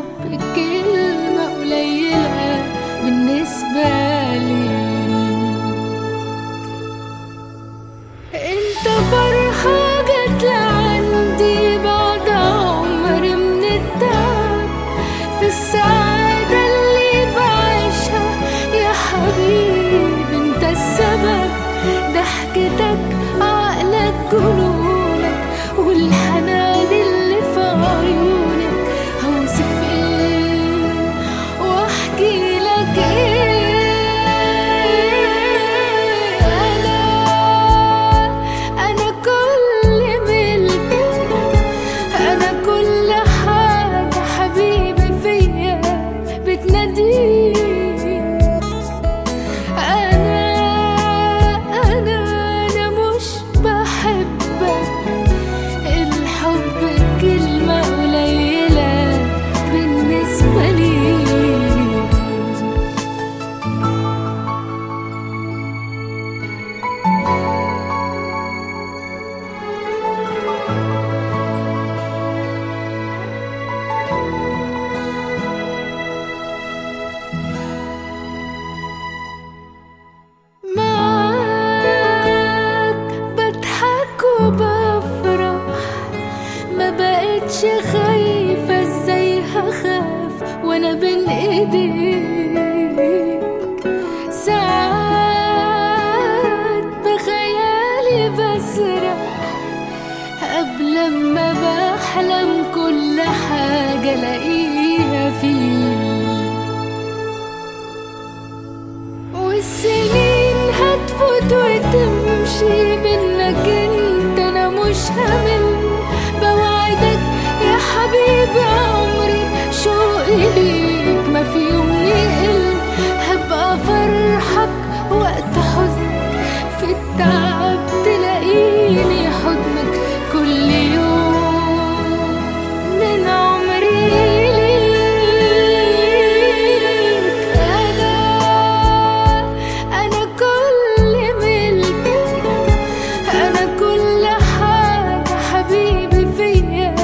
الحب كلمة قليلة بالنسبة لي. انت فرحة جت لعندي بعد عمر من التعب. في السعادة اللي بعيشها يا حبيبي انت السبب. ضحكتك ساعات بخيالي بسرح قبل ما بحلم كل حاجة ألاقيها فيك والسنين هتفوت وتمشي منك أنت أنا مش همل. بوعدك يا حبيبي عمري شوقي ليك. وقت حزن في التعب تلاقيني حضنك كل يوم من عمري ليك. أنا أنا كل ملكك أنا كل حاجة حبيبي فيا